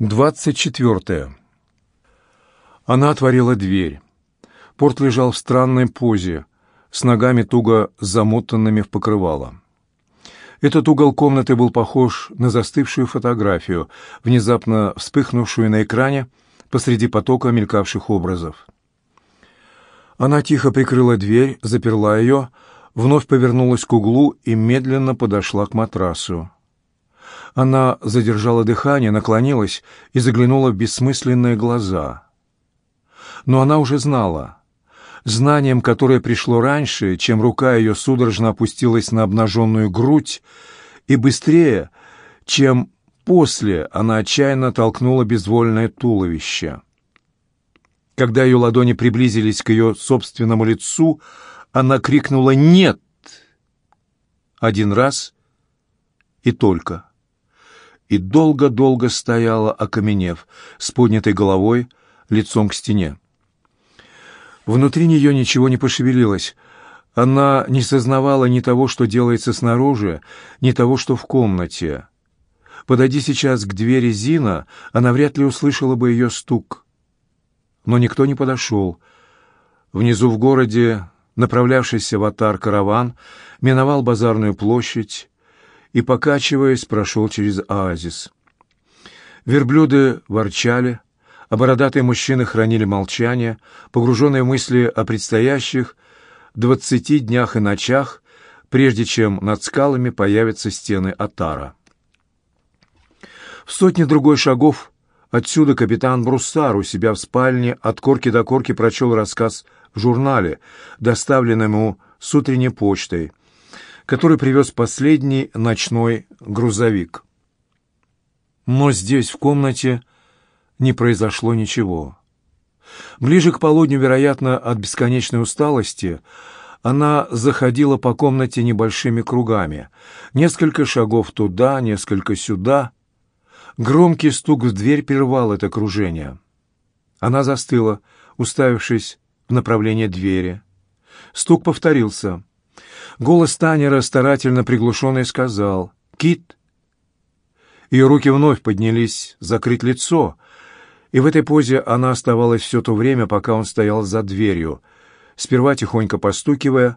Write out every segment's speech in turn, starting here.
Двадцать четвертое. Она отворила дверь. Порт лежал в странной позе, с ногами туго замотанными в покрывало. Этот угол комнаты был похож на застывшую фотографию, внезапно вспыхнувшую на экране посреди потока мелькавших образов. Она тихо прикрыла дверь, заперла ее, вновь повернулась к углу и медленно подошла к матрасу. Она задержала дыхание, наклонилась и заглянула в бессмысленные глаза. Но она уже знала. Знанием, которое пришло раньше, чем рука ее судорожно опустилась на обнаженную грудь, и быстрее, чем после она отчаянно толкнула безвольное туловище. Когда ее ладони приблизились к ее собственному лицу, она крикнула «Нет!» один раз и только. И долго-долго стояла, окаменев, с поднятой головой, лицом к стене. Внутри нее ничего не пошевелилось. Она не сознавала ни того, что делается снаружи, ни того, что в комнате. Подойди сейчас к двери Зина, она вряд ли услышала бы ее стук. Но никто не подошел. Внизу в городе направлявшийся в Атар караван, миновал базарную площадь и, покачиваясь, прошел через оазис. Верблюды ворчали, а бородатые мужчины хранили молчание, погруженные в мысли о предстоящих двадцати днях и ночах, прежде чем над скалами появятся стены Атара. В сотне другой шагов отсюда капитан Бруссар у себя в спальне от корки до корки прочел рассказ в журнале, доставленном ему с утренней почтой, который привез последний ночной грузовик. Но здесь, в комнате, не произошло ничего. Ближе к полудню, вероятно, от бесконечной усталости, она заходила по комнате небольшими кругами. Несколько шагов туда, несколько сюда. Громкий стук в дверь прервал это кружение. Она застыла, уставившись в направлении двери. Стук повторился. Голос Танера, старательно приглушенный, сказал «Кит». Ее руки вновь поднялись закрыть лицо, и в этой позе она оставалась все то время, пока он стоял за дверью, сперва тихонько постукивая,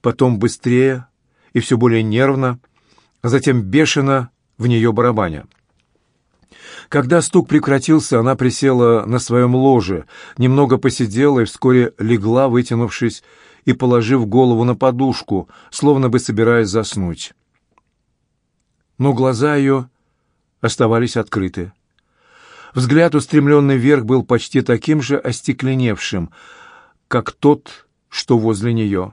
потом быстрее и все более нервно, а затем бешено в нее барабаня. Когда стук прекратился, она присела на своем ложе, немного посидела и вскоре легла, вытянувшись и положив голову на подушку, словно бы собираясь заснуть. Но глаза ее оставались открыты. Взгляд, устремленный вверх, был почти таким же остекленевшим, как тот, что возле нее.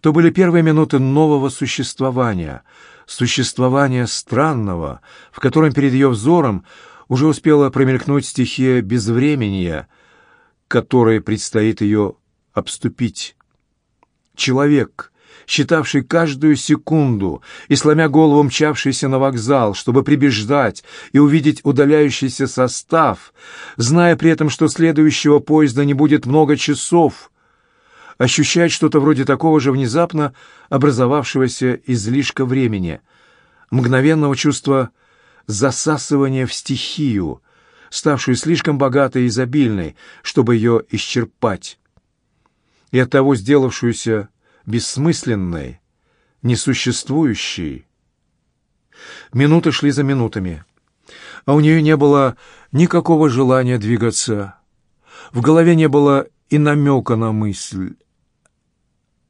То были первые минуты нового существования, существования странного, в котором перед ее взором уже успела промелькнуть стихия безвремения, которой предстоит ее обступить. Человек, считавший каждую секунду и, сломя голову, мчавшийся на вокзал, чтобы прибеждать и увидеть удаляющийся состав, зная при этом, что следующего поезда не будет много часов, ощущать что-то вроде такого же внезапно образовавшегося излишка времени, мгновенного чувства засасывания в стихию, ставшую слишком богатой и изобильной, чтобы ее исчерпать, и оттого сделавшуюся бессмысленной, несуществующей. Минуты шли за минутами, а у нее не было никакого желания двигаться. В голове не было и намека на мысль.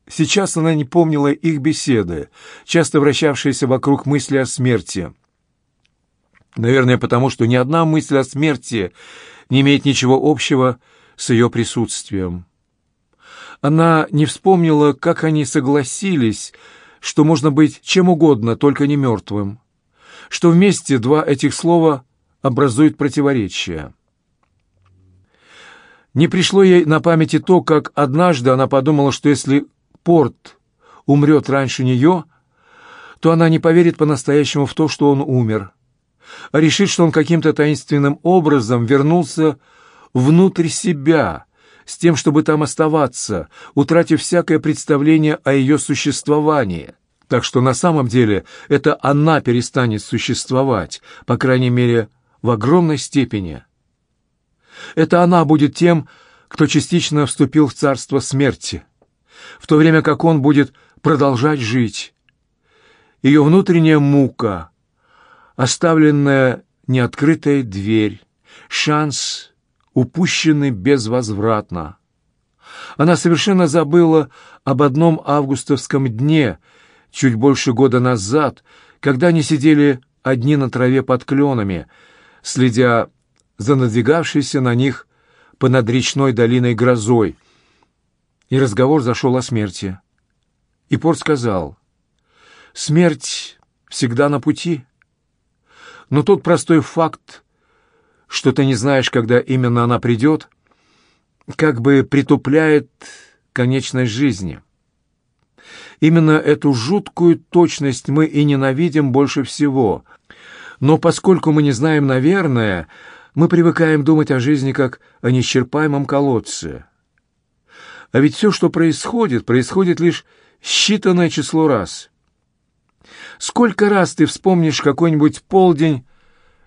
Сейчас она не помнила их беседы, часто вращавшиеся вокруг мысли о смерти. Наверное, потому что ни одна мысль о смерти не имеет ничего общего с ее присутствием. Она не вспомнила, как они согласились, что можно быть чем угодно, только не мертвым, что вместе два этих слова образуют противоречие. Не пришло ей на памяти то, как однажды она подумала, что если Порт умрет раньше нее, то она не поверит по-настоящему в то, что он умер, а решит, что он каким-то таинственным образом вернулся внутрь себя, с тем, чтобы там оставаться, утратив всякое представление о ее существовании. Так что на самом деле это она перестанет существовать, по крайней мере, в огромной степени. Это она будет тем, кто частично вступил в царство смерти, в то время как он будет продолжать жить. Ее внутренняя мука, оставленная неоткрытая дверь, шанс, упущенный безвозвратно. Она совершенно забыла об одном августовском дне, чуть больше года назад, когда они сидели одни на траве под кленами, следя за надвигавшейся на них понад речной долиной грозой. И разговор зашел о смерти. И Порт сказал, «Смерть всегда на пути». Но тот простой факт, что ты не знаешь, когда именно она придет, как бы притупляет конечность жизни. Именно эту жуткую точность мы и ненавидим больше всего. Но поскольку мы не знаем, наверное, мы привыкаем думать о жизни как о неисчерпаемом колодце. А ведь все, что происходит, происходит лишь считанное число раз. Сколько раз ты вспомнишь какой-нибудь полдень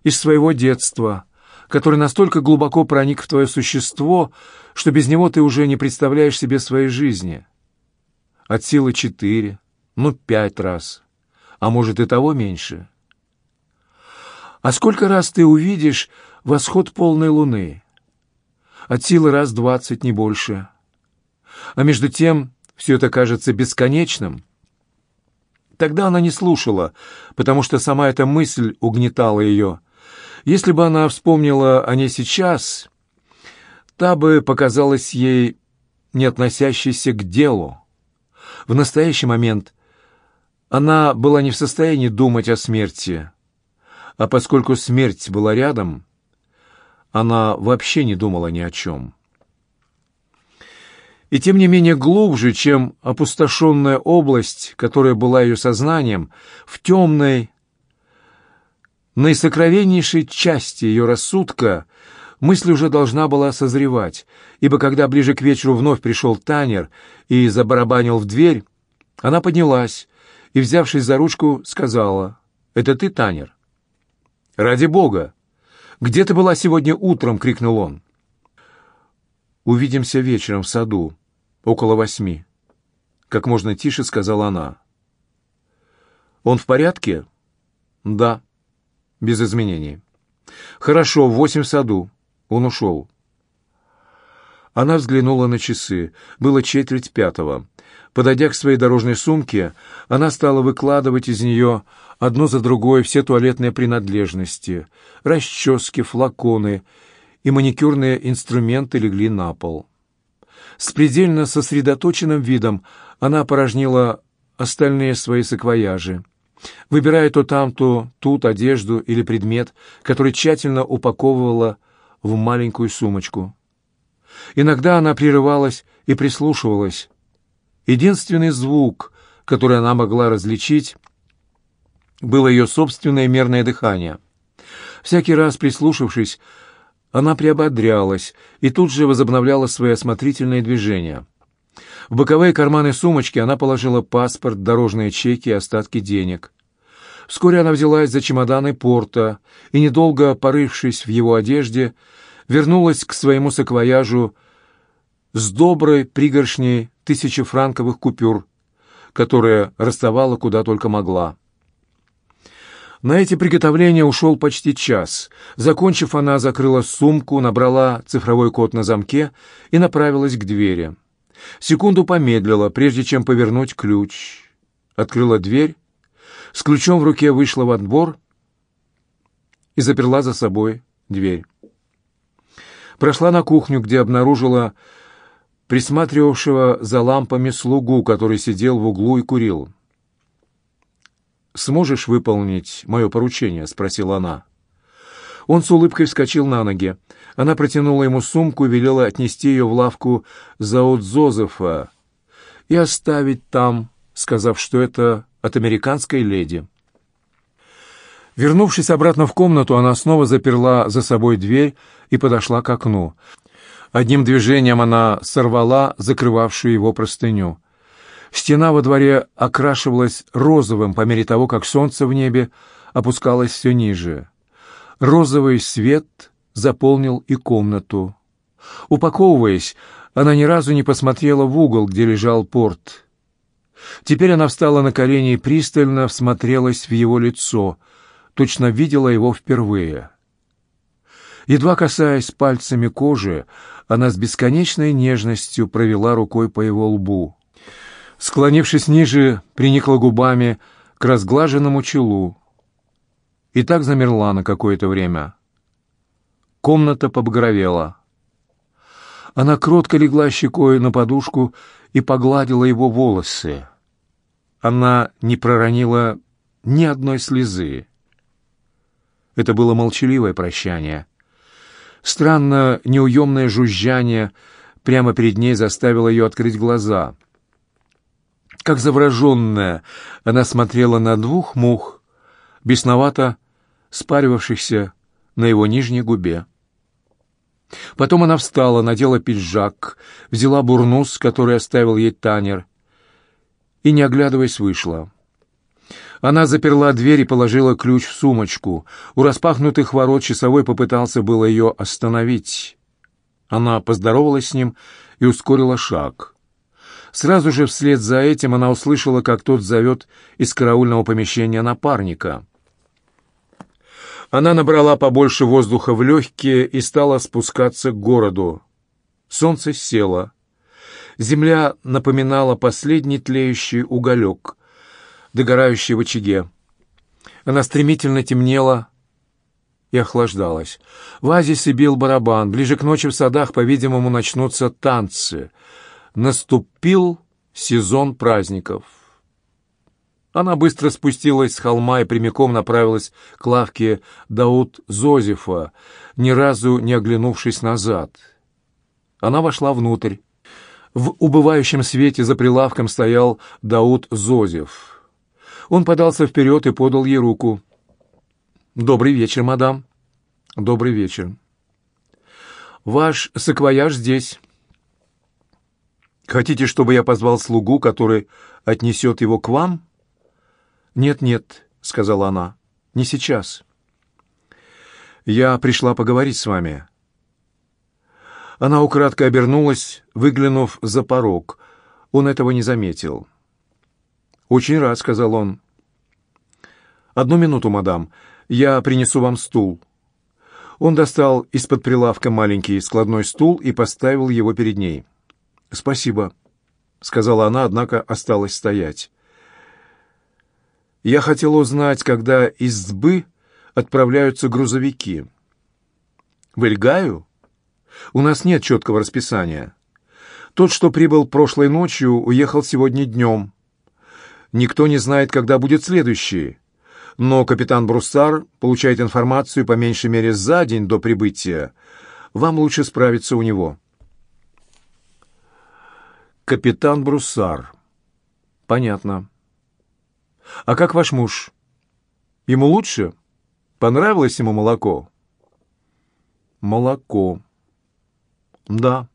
из своего детства, который настолько глубоко проник в твое существо, что без него ты уже не представляешь себе своей жизни? От силы четыре, ну, пять раз, а может и того меньше. А сколько раз ты увидишь восход полной луны? От силы раз двадцать, не больше. А между тем все это кажется бесконечным. Тогда она не слушала, потому что сама эта мысль угнетала ее. Если бы она вспомнила о ней сейчас, та бы показалась ей не относящейся к делу. В настоящий момент она была не в состоянии думать о смерти, а поскольку смерть была рядом, она вообще не думала ни о чем. И тем не менее глубже, чем опустошенная область, которая была ее сознанием, в темной, наисокровеннейшей части ее рассудка мысль уже должна была созревать, ибо когда ближе к вечеру вновь пришел Танер и забарабанил в дверь, она поднялась и, взявшись за ручку, сказала, «Это ты, Танер?» «Ради бога! Где ты была сегодня утром?» — крикнул он. «Увидимся вечером в саду, около восьми», — как можно тише сказала она. «Он в порядке?» «Да, без изменений». «Хорошо, в восемь в саду. Он ушел». Она взглянула на часы. Было четверть пятого. Подойдя к своей дорожной сумке, она стала выкладывать из нее одну за другой все туалетные принадлежности. Расчески, флаконы и маникюрные инструменты легли на пол. С предельно сосредоточенным видом она порожнила остальные свои саквояжи, выбирая то там, то тут одежду или предмет, который тщательно упаковывала в маленькую сумочку. Иногда она прерывалась и прислушивалась. Единственный звук, который она могла различить, было ее собственное мерное дыхание. Всякий раз прислушавшись, она приободрялась и тут же возобновляла свои осмотрительные движения. В боковые карманы сумочки она положила паспорт, дорожные чеки и остатки денег. Вскоре она взялась за чемоданы порта и, недолго порывшись в его одежде, вернулась к своему саквояжу с доброй пригоршней тысячефранковых купюр, которые расставала куда только могла. На эти приготовления ушел почти час. Закончив, она закрыла сумку, набрала цифровой код на замке и направилась к двери. Секунду помедлила, прежде чем повернуть ключ. Открыла дверь, с ключом в руке вышла в отбор и заперла за собой дверь. Прошла на кухню, где обнаружила присматривавшего за лампами слугу, который сидел в углу и курил сможешь выполнить мое поручение?» — спросила она. Он с улыбкой вскочил на ноги. Она протянула ему сумку и велела отнести ее в лавку Заотзозефа и оставить там, сказав, что это от американской леди. Вернувшись обратно в комнату, она снова заперла за собой дверь и подошла к окну. Одним движением она сорвала закрывавшую его простыню. Стена во дворе окрашивалась розовым по мере того, как солнце в небе опускалось все ниже. Розовый свет заполнил и комнату. Упаковываясь, она ни разу не посмотрела в угол, где лежал порт. Теперь она встала на колени и пристально всмотрелась в его лицо, точно видела его впервые. Едва касаясь пальцами кожи, она с бесконечной нежностью провела рукой по его лбу. Склонившись ниже, приникла губами к разглаженному челу. И так замерла на какое-то время. Комната побагровела. Она кротко легла щекой на подушку и погладила его волосы. Она не проронила ни одной слезы. Это было молчаливое прощание. Странно неуемное жужжание прямо перед ней заставило ее открыть глаза. Как завраженная, она смотрела на двух мух, бесновато спаривавшихся на его нижней губе. Потом она встала, надела пиджак, взяла бурнус, который оставил ей Танер, и, не оглядываясь, вышла. Она заперла дверь и положила ключ в сумочку. У распахнутых ворот часовой попытался было ее остановить. Она поздоровалась с ним и ускорила шаг. Сразу же вслед за этим она услышала, как тот зовет из караульного помещения напарника. Она набрала побольше воздуха в легкие и стала спускаться к городу. Солнце село. Земля напоминала последний тлеющий уголек, догорающий в очаге. Она стремительно темнела и охлаждалась. В оазисе бил барабан. Ближе к ночи в садах, по-видимому, начнутся танцы. Наступил сезон праздников. Она быстро спустилась с холма и прямиком направилась к лавке Дауд Зозефа, ни разу не оглянувшись назад. Она вошла внутрь. В убывающем свете за прилавком стоял Дауд Зозеф. Он подался вперед и подал ей руку. «Добрый вечер, мадам». «Добрый вечер». «Ваш саквояж здесь». «Хотите, чтобы я позвал слугу, который отнесет его к вам?» «Нет-нет», — сказала она, — «не сейчас». «Я пришла поговорить с вами». Она украдкой обернулась, выглянув за порог. Он этого не заметил. «Очень рад», — сказал он. «Одну минуту, мадам. Я принесу вам стул». Он достал из-под прилавка маленький складной стул и поставил его перед ней. «Спасибо», — сказала она, однако осталась стоять. Я хотел узнать, когда из сбы отправляются грузовики. В Эльгаю? У нас нет четкого расписания. Тот, что прибыл прошлой ночью, уехал сегодня днем. Никто не знает, когда будет следующий. Но капитан Бруссар получает информацию по меньшей мере за день до прибытия. Вам лучше справиться у него. Капитан Бруссар. Понятно. «А как ваш муж? Ему лучше? Понравилось ему молоко?» «Молоко. Да,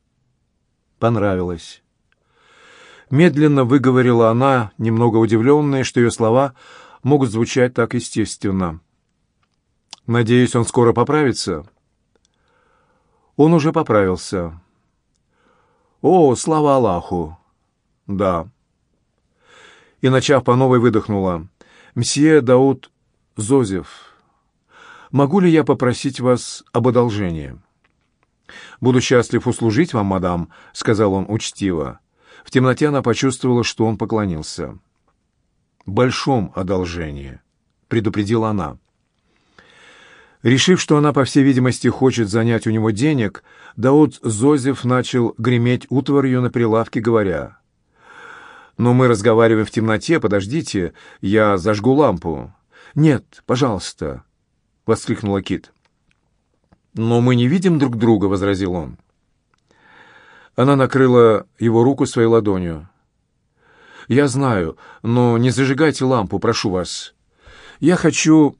понравилось». Медленно выговорила она, немного удивленная, что ее слова могут звучать так естественно. «Надеюсь, он скоро поправится?» «Он уже поправился». «О, слава Аллаху!» «Да» и, начав по новой, выдохнула. «Мсье Дауд Зозев, могу ли я попросить вас об одолжении?» «Буду счастлив услужить вам, мадам», — сказал он учтиво. В темноте она почувствовала, что он поклонился. «Большом одолжении», — предупредила она. Решив, что она, по всей видимости, хочет занять у него денег, Дауд Зозев начал греметь утварью на прилавке, говоря но мы разговариваем в темноте. Подождите, я зажгу лампу». «Нет, пожалуйста», — воскликнула Кит. «Но мы не видим друг друга», — возразил он. Она накрыла его руку своей ладонью. «Я знаю, но не зажигайте лампу, прошу вас. Я хочу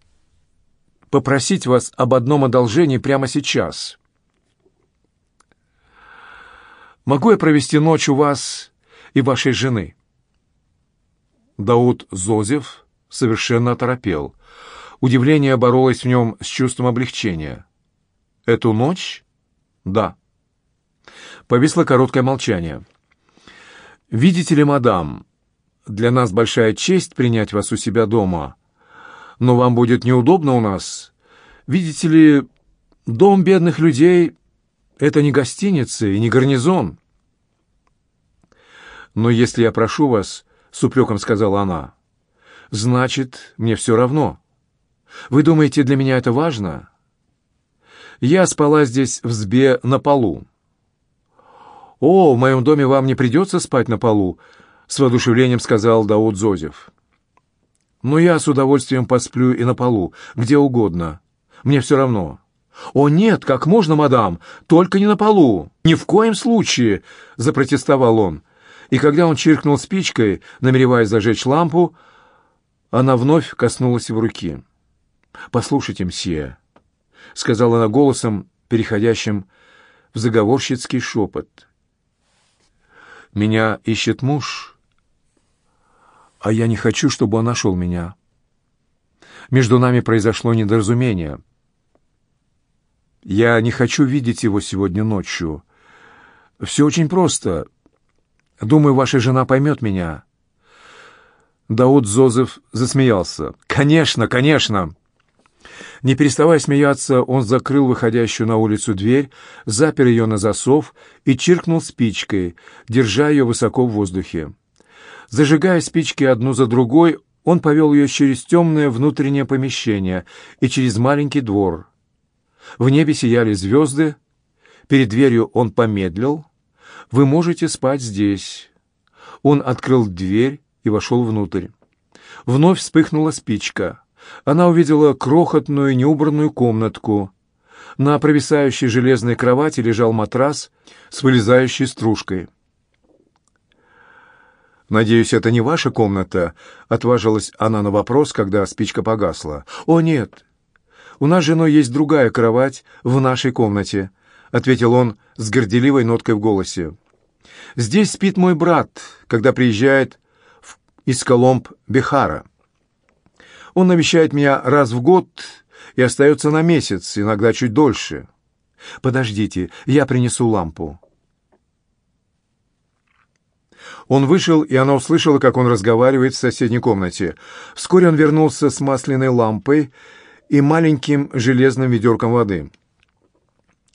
попросить вас об одном одолжении прямо сейчас. Могу я провести ночь у вас и вашей жены?» Дауд Зозев совершенно оторопел. Удивление боролось в нем с чувством облегчения. «Эту ночь?» «Да». Повисло короткое молчание. «Видите ли, мадам, для нас большая честь принять вас у себя дома, но вам будет неудобно у нас. Видите ли, дом бедных людей — это не гостиница и не гарнизон». «Но если я прошу вас, — с упреком сказала она, — значит, мне все равно. Вы думаете, для меня это важно?» Я спала здесь в сбе на полу. «О, в моем доме вам не придется спать на полу», — с воодушевлением сказал Дауд Зозев. «Но я с удовольствием посплю и на полу, где угодно. Мне все равно». «О, нет, как можно, мадам, только не на полу! Ни в коем случае!» — запротестовал он. И когда он чиркнул спичкой, намереваясь зажечь лампу, она вновь коснулась его руки. «Послушайте, мсье», — сказала она голосом, переходящим в заговорщицкий шепот. «Меня ищет муж, а я не хочу, чтобы он нашел меня. Между нами произошло недоразумение. Я не хочу видеть его сегодня ночью. Все очень просто. Думаю, ваша жена поймет меня». Дауд Зозеф засмеялся. «Конечно, конечно!» Не переставая смеяться, он закрыл выходящую на улицу дверь, запер ее на засов и чиркнул спичкой, держа ее высоко в воздухе. Зажигая спички одну за другой, он повел ее через темное внутреннее помещение и через маленький двор. В небе сияли звезды, перед дверью он помедлил. «Вы можете спать здесь». Он открыл дверь и вошел внутрь. Вновь вспыхнула спичка — она увидела крохотную неубранную комнатку. На провисающей железной кровати лежал матрас с вылезающей стружкой. «Надеюсь, это не ваша комната?» — отважилась она на вопрос, когда спичка погасла. «О, нет. У нас с женой есть другая кровать в нашей комнате», — ответил он с горделивой ноткой в голосе. «Здесь спит мой брат, когда приезжает из Коломб-Бехара». Он навещает меня раз в год и остается на месяц, иногда чуть дольше. Подождите, я принесу лампу. Он вышел, и она услышала, как он разговаривает в соседней комнате. Вскоре он вернулся с масляной лампой и маленьким железным ведерком воды.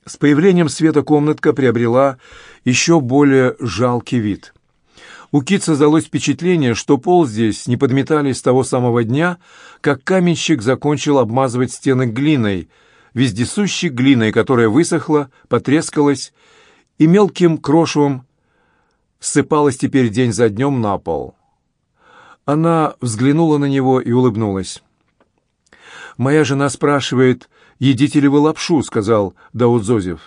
С появлением света комнатка приобрела еще более жалкий вид. У Кит создалось впечатление, что пол здесь не подметали с того самого дня, как каменщик закончил обмазывать стены глиной, вездесущей глиной, которая высохла, потрескалась и мелким крошевом ссыпалась теперь день за днем на пол. Она взглянула на него и улыбнулась. «Моя жена спрашивает, едите ли вы лапшу?» — сказал Дауд Зозев.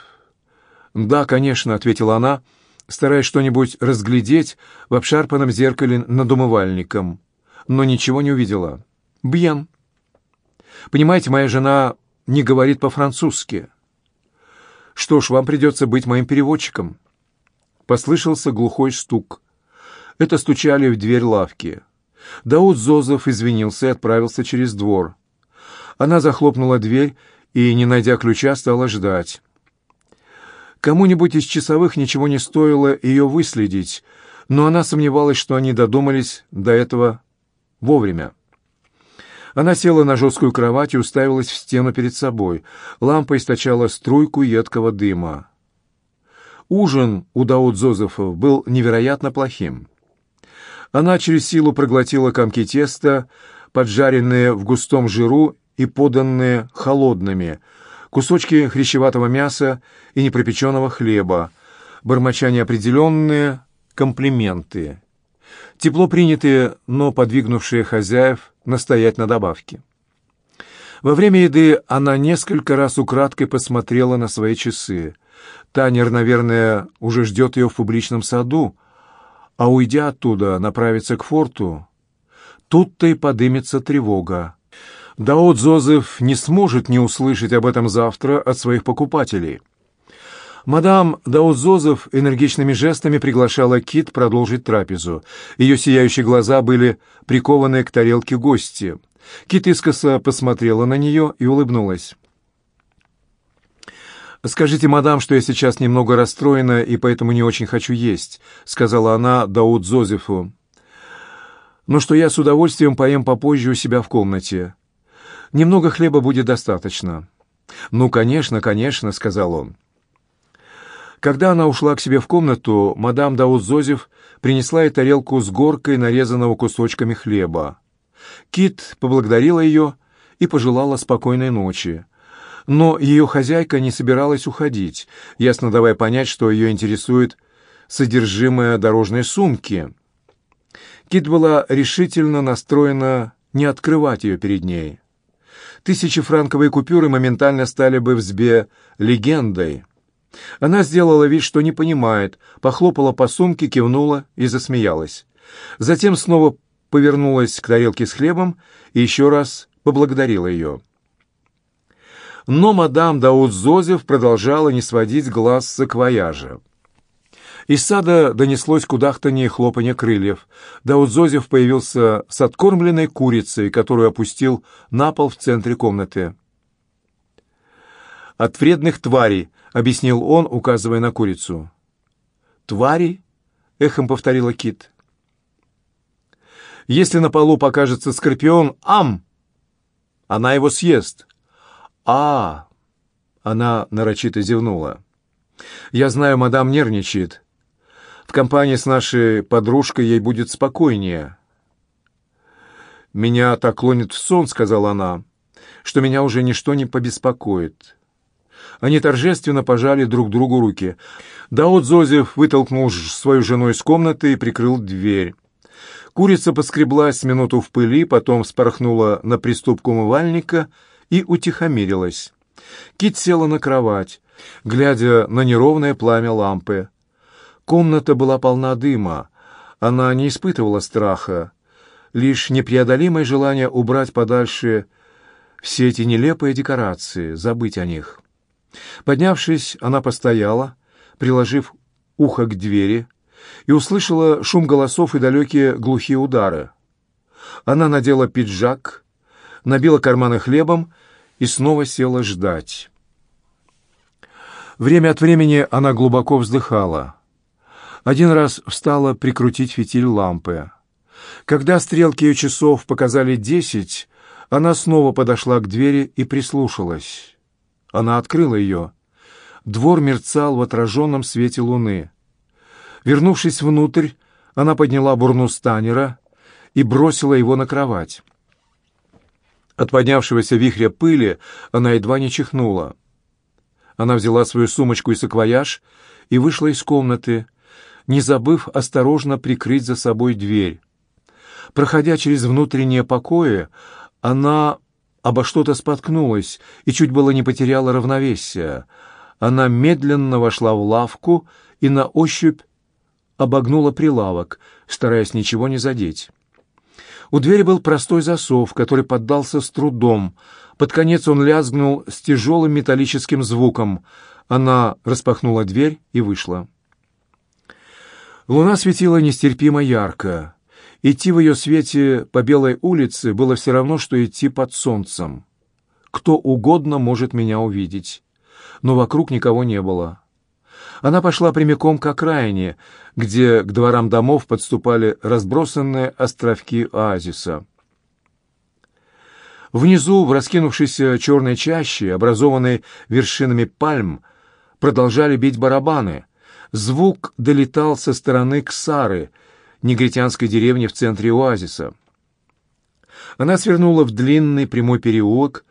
«Да, конечно», — ответила она, — стараясь что-нибудь разглядеть в обшарпанном зеркале над умывальником, но ничего не увидела. «Бьен». «Понимаете, моя жена не говорит по-французски». «Что ж, вам придется быть моим переводчиком». Послышался глухой стук. Это стучали в дверь лавки. Дауд Зозов извинился и отправился через двор. Она захлопнула дверь и, не найдя ключа, стала ждать. Кому-нибудь из часовых ничего не стоило ее выследить, но она сомневалась, что они додумались до этого вовремя. Она села на жесткую кровать и уставилась в стену перед собой. Лампа источала струйку едкого дыма. Ужин у Дауд Зозефов был невероятно плохим. Она через силу проглотила комки теста, поджаренные в густом жиру и поданные холодными – кусочки хрящеватого мяса и непропеченного хлеба, бормоча неопределенные комплименты, тепло принятые, но подвигнувшие хозяев настоять на добавке. Во время еды она несколько раз украдкой посмотрела на свои часы. Танер, наверное, уже ждет ее в публичном саду, а уйдя оттуда, направится к форту. Тут-то и подымется тревога. Даот Зозеф не сможет не услышать об этом завтра от своих покупателей. Мадам Даот Зозеф энергичными жестами приглашала Кит продолжить трапезу. Ее сияющие глаза были прикованы к тарелке гости. Кит искоса посмотрела на нее и улыбнулась. «Скажите, мадам, что я сейчас немного расстроена и поэтому не очень хочу есть», — сказала она Дауд Зозефу. «Но что я с удовольствием поем попозже у себя в комнате. Немного хлеба будет достаточно». «Ну, конечно, конечно», — сказал он. Когда она ушла к себе в комнату, мадам Дауд Зозеф принесла ей тарелку с горкой нарезанного кусочками хлеба. Кит поблагодарила ее и пожелала спокойной ночи. Но ее хозяйка не собиралась уходить, ясно давая понять, что ее интересует содержимое дорожной сумки. Кит была решительно настроена не открывать ее перед ней. Тысячи франковые купюры моментально стали бы в Сбе легендой. Она сделала вид, что не понимает, похлопала по сумке, кивнула и засмеялась. Затем снова повернулась к тарелке с хлебом и еще раз поблагодарила ее. Но мадам Дауд-Зозеф продолжала не сводить глаз с акваяжа. Из сада донеслось кудахтанье и хлопанье крыльев. Дауд-Зозеф появился с откормленной курицей, которую опустил на пол в центре комнаты. «От вредных тварей», — объяснил он, указывая на курицу. «Твари?» — эхом повторила Кит. «Если на полу покажется скорпион, ам! Она его съест а Она нарочито зевнула. «Я знаю, мадам нервничает. В компании с нашей подружкой ей будет спокойнее». «Меня так клонит в сон», — сказала она, — «что меня уже ничто не побеспокоит». Они торжественно пожали друг другу руки. Даот Зозев вытолкнул свою жену из комнаты и прикрыл дверь. Курица поскреблась минуту в пыли, потом спорхнула на приступку умывальника — и утихомирилась. Кит села на кровать, глядя на неровное пламя лампы. Комната была полна дыма. Она не испытывала страха, лишь непреодолимое желание убрать подальше все эти нелепые декорации, забыть о них. Поднявшись, она постояла, приложив ухо к двери, и услышала шум голосов и далекие глухие удары. Она надела пиджак, набила карманы хлебом и снова села ждать. Время от времени она глубоко вздыхала. Один раз встала прикрутить фитиль лампы. Когда стрелки ее часов показали десять, она снова подошла к двери и прислушалась. Она открыла ее. Двор мерцал в отраженном свете луны. Вернувшись внутрь, она подняла бурнустанера и бросила его на кровать. От поднявшегося вихря пыли она едва не чихнула. Она взяла свою сумочку и саквояж и вышла из комнаты, не забыв осторожно прикрыть за собой дверь. Проходя через внутренние покои, она обо что-то споткнулась и чуть было не потеряла равновесие. Она медленно вошла в лавку и на ощупь обогнула прилавок, стараясь ничего не задеть. У двери был простой засов, который поддался с трудом. Под конец он лязгнул с тяжелым металлическим звуком. Она распахнула дверь и вышла. Луна светила нестерпимо ярко. Идти в ее свете по белой улице было все равно, что идти под солнцем. Кто угодно может меня увидеть. Но вокруг никого не было. Она пошла прямиком к окраине, где к дворам домов подступали разбросанные островки оазиса. Внизу, в раскинувшейся черной чаще, образованной вершинами пальм, продолжали бить барабаны. Звук долетал со стороны Ксары, негритянской деревни в центре оазиса. Она свернула в длинный прямой переулок,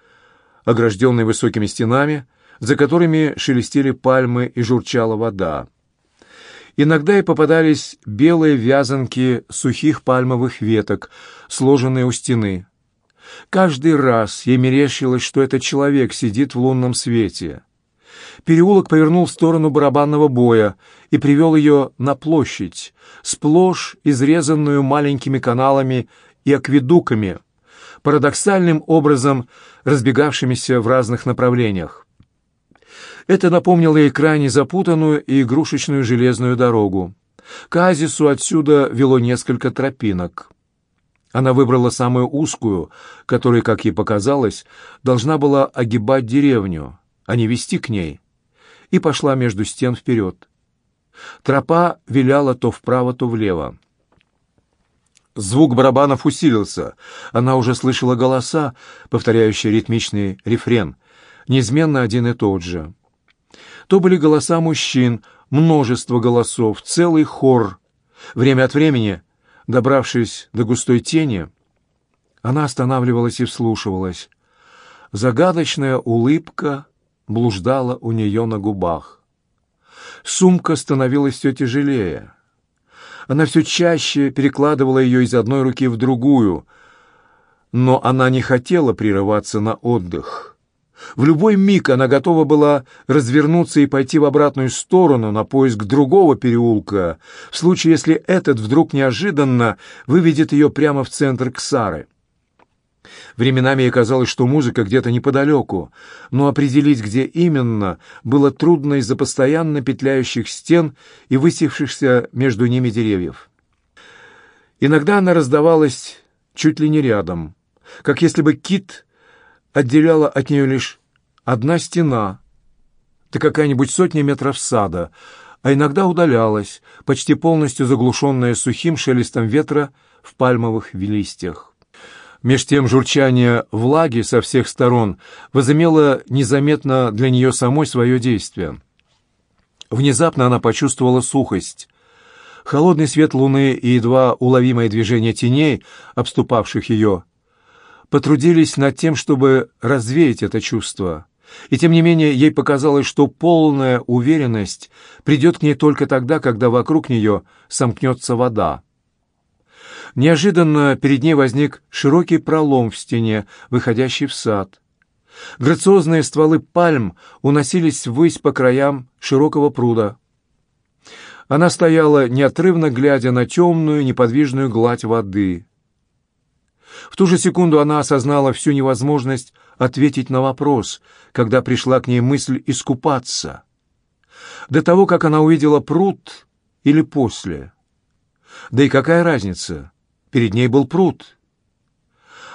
огражденный высокими стенами, за которыми шелестели пальмы и журчала вода. Иногда и попадались белые вязанки сухих пальмовых веток, сложенные у стены. Каждый раз ей мерещилось, что этот человек сидит в лунном свете. Переулок повернул в сторону барабанного боя и привел ее на площадь, сплошь изрезанную маленькими каналами и акведуками, парадоксальным образом разбегавшимися в разных направлениях. Это напомнило ей крайне запутанную и игрушечную железную дорогу. К Азису отсюда вело несколько тропинок. Она выбрала самую узкую, которая, как ей показалось, должна была огибать деревню, а не вести к ней, и пошла между стен вперед. Тропа виляла то вправо, то влево. Звук барабанов усилился. Она уже слышала голоса, повторяющие ритмичный рефрен, неизменно один и тот же. То были голоса мужчин, множество голосов, целый хор. Время от времени, добравшись до густой тени, она останавливалась и вслушивалась. Загадочная улыбка блуждала у нее на губах. Сумка становилась все тяжелее. Она все чаще перекладывала ее из одной руки в другую, но она не хотела прерываться на отдых. В любой миг она готова была развернуться и пойти в обратную сторону на поиск другого переулка, в случае, если этот вдруг неожиданно выведет ее прямо в центр Ксары. Временами ей казалось, что музыка где-то неподалеку, но определить, где именно, было трудно из-за постоянно петляющих стен и высевшихся между ними деревьев. Иногда она раздавалась чуть ли не рядом, как если бы кит отделяла от нее лишь одна стена, да какая-нибудь сотня метров сада, а иногда удалялась, почти полностью заглушенная сухим шелестом ветра в пальмовых листьях. Меж тем журчание влаги со всех сторон возымело незаметно для нее самой свое действие. Внезапно она почувствовала сухость. Холодный свет луны и едва уловимое движение теней, обступавших ее, потрудились над тем, чтобы развеять это чувство. И тем не менее ей показалось, что полная уверенность придет к ней только тогда, когда вокруг нее сомкнется вода. Неожиданно перед ней возник широкий пролом в стене, выходящий в сад. Грациозные стволы пальм уносились ввысь по краям широкого пруда. Она стояла, неотрывно глядя на темную, неподвижную гладь воды. В ту же секунду она осознала всю невозможность ответить на вопрос, когда пришла к ней мысль искупаться. До того, как она увидела пруд или после. Да и какая разница? Перед ней был пруд.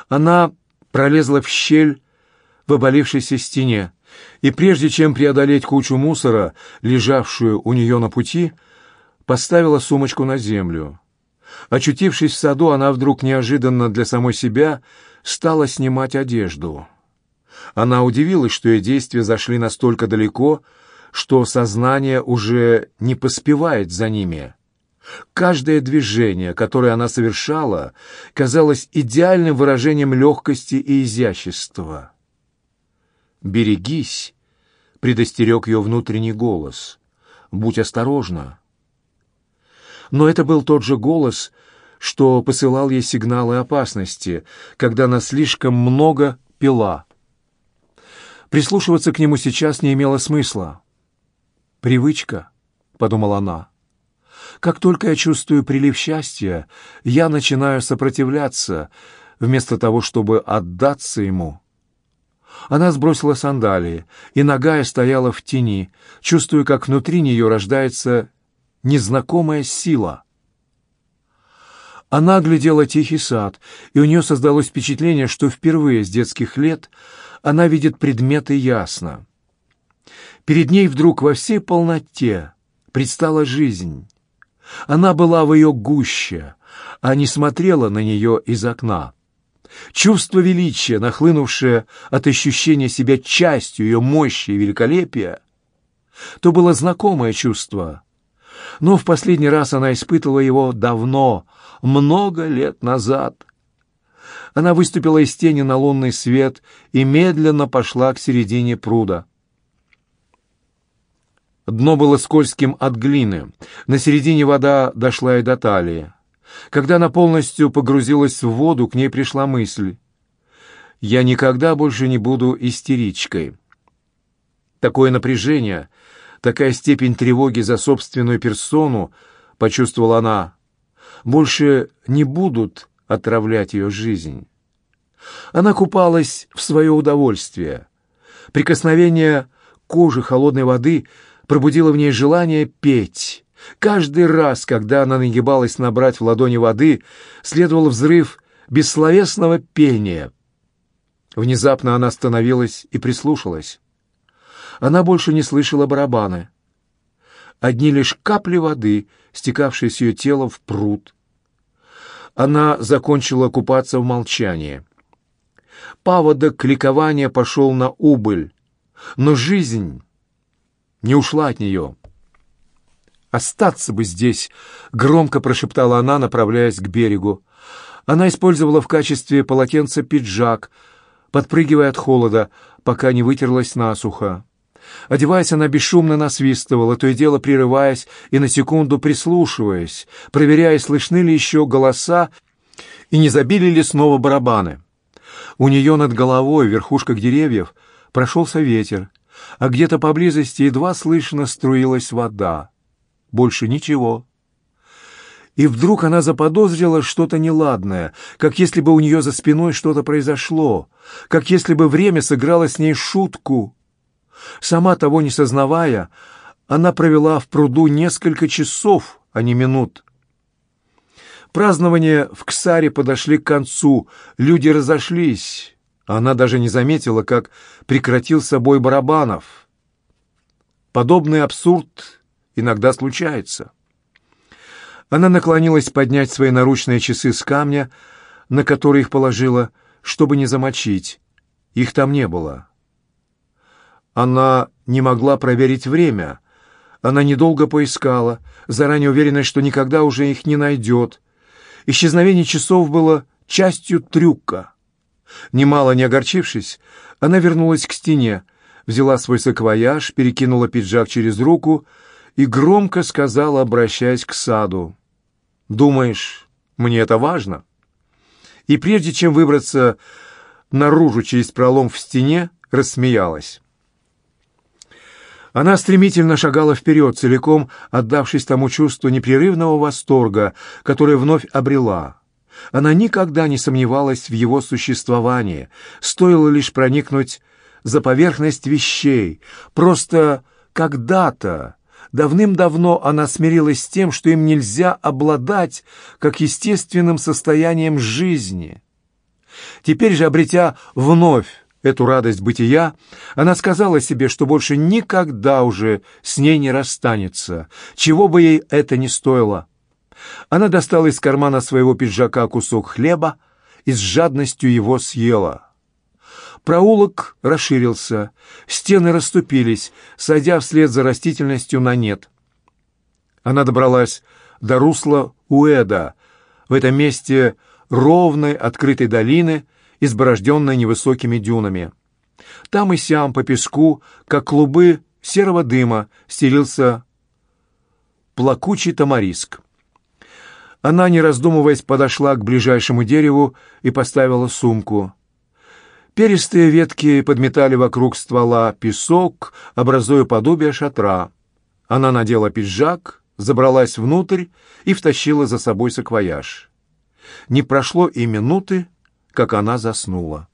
Она пролезла в щель в оболившейся стене, и прежде чем преодолеть кучу мусора, лежавшую у нее на пути, поставила сумочку на землю. Очутившись в саду, она вдруг неожиданно для самой себя стала снимать одежду. Она удивилась, что ее действия зашли настолько далеко, что сознание уже не поспевает за ними. Каждое движение, которое она совершала, казалось идеальным выражением легкости и изящества. «Берегись!» — предостерег ее внутренний голос. «Будь осторожна!» Но это был тот же голос, что посылал ей сигналы опасности, когда она слишком много пила. Прислушиваться к нему сейчас не имело смысла. «Привычка», — подумала она. Как только я чувствую прилив счастья, я начинаю сопротивляться, вместо того, чтобы отдаться ему. Она сбросила сандалии, и ногая стояла в тени, чувствуя, как внутри нее рождается незнакомая сила. Она глядела тихий сад, и у нее создалось впечатление, что впервые с детских лет она видит предметы ясно. Перед ней вдруг во всей полноте предстала жизнь. Она была в ее гуще, а не смотрела на нее из окна. Чувство величия, нахлынувшее от ощущения себя частью ее мощи и великолепия, то было знакомое чувство. Но в последний раз она испытывала его давно, много лет назад. Она выступила из тени на лунный свет и медленно пошла к середине пруда. Дно было скользким от глины. На середине вода дошла и до талии. Когда она полностью погрузилась в воду, к ней пришла мысль. «Я никогда больше не буду истеричкой». Такое напряжение, такая степень тревоги за собственную персону, почувствовала она, больше не будут отравлять ее жизнь. Она купалась в свое удовольствие. Прикосновение кожи холодной воды — пробудило в ней желание петь. Каждый раз, когда она нагибалась набрать в ладони воды, следовал взрыв бессловесного пения. Внезапно она остановилась и прислушалась. Она больше не слышала барабаны. Одни лишь капли воды, стекавшие с ее тела в пруд. Она закончила купаться в молчании. Паводок ликования пошел на убыль, но жизнь не ушла от нее. «Остаться бы здесь!» — громко прошептала она, направляясь к берегу. Она использовала в качестве полотенца пиджак, подпрыгивая от холода, пока не вытерлась насухо. Одеваясь, она бесшумно насвистывала, то и дело прерываясь и на секунду прислушиваясь, проверяя, слышны ли еще голоса и не забили ли снова барабаны. У нее над головой, в верхушках деревьев, прошелся ветер, а где-то поблизости едва слышно струилась вода. Больше ничего. И вдруг она заподозрила что-то неладное, как если бы у нее за спиной что-то произошло, как если бы время сыграло с ней шутку. Сама того не сознавая, она провела в пруду несколько часов, а не минут. Празднования в Ксаре подошли к концу, люди разошлись. Она даже не заметила, как прекратил собой барабанов. Подобный абсурд иногда случается. Она наклонилась поднять свои наручные часы с камня, на который их положила, чтобы не замочить. Их там не было. Она не могла проверить время. Она недолго поискала, заранее уверенная, что никогда уже их не найдет. Исчезновение часов было частью трюка. Немало не огорчившись, она вернулась к стене, взяла свой саквояж, перекинула пиджак через руку и громко сказала, обращаясь к саду. «Думаешь, мне это важно?» И прежде чем выбраться наружу через пролом в стене, рассмеялась. Она стремительно шагала вперед, целиком отдавшись тому чувству непрерывного восторга, которое вновь обрела. Она никогда не сомневалась в его существовании, стоило лишь проникнуть за поверхность вещей. Просто когда-то, давным-давно она смирилась с тем, что им нельзя обладать как естественным состоянием жизни. Теперь же, обретя вновь эту радость бытия, она сказала себе, что больше никогда уже с ней не расстанется, чего бы ей это ни стоило. Она достала из кармана своего пиджака кусок хлеба и с жадностью его съела. Проулок расширился, стены расступились, сойдя вслед за растительностью на нет. Она добралась до русла Уэда, в этом месте ровной открытой долины, изборожденной невысокими дюнами. Там и сям по песку, как клубы серого дыма, стелился плакучий тамариск. Она, не раздумываясь, подошла к ближайшему дереву и поставила сумку. Перистые ветки подметали вокруг ствола песок, образуя подобие шатра. Она надела пиджак, забралась внутрь и втащила за собой саквояж. Не прошло и минуты, как она заснула.